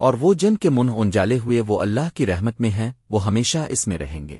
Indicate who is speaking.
Speaker 1: اور وہ جن کے منہ انجالے ہوئے وہ اللہ کی رحمت میں ہیں، وہ ہمیشہ اس میں رہیں گے۔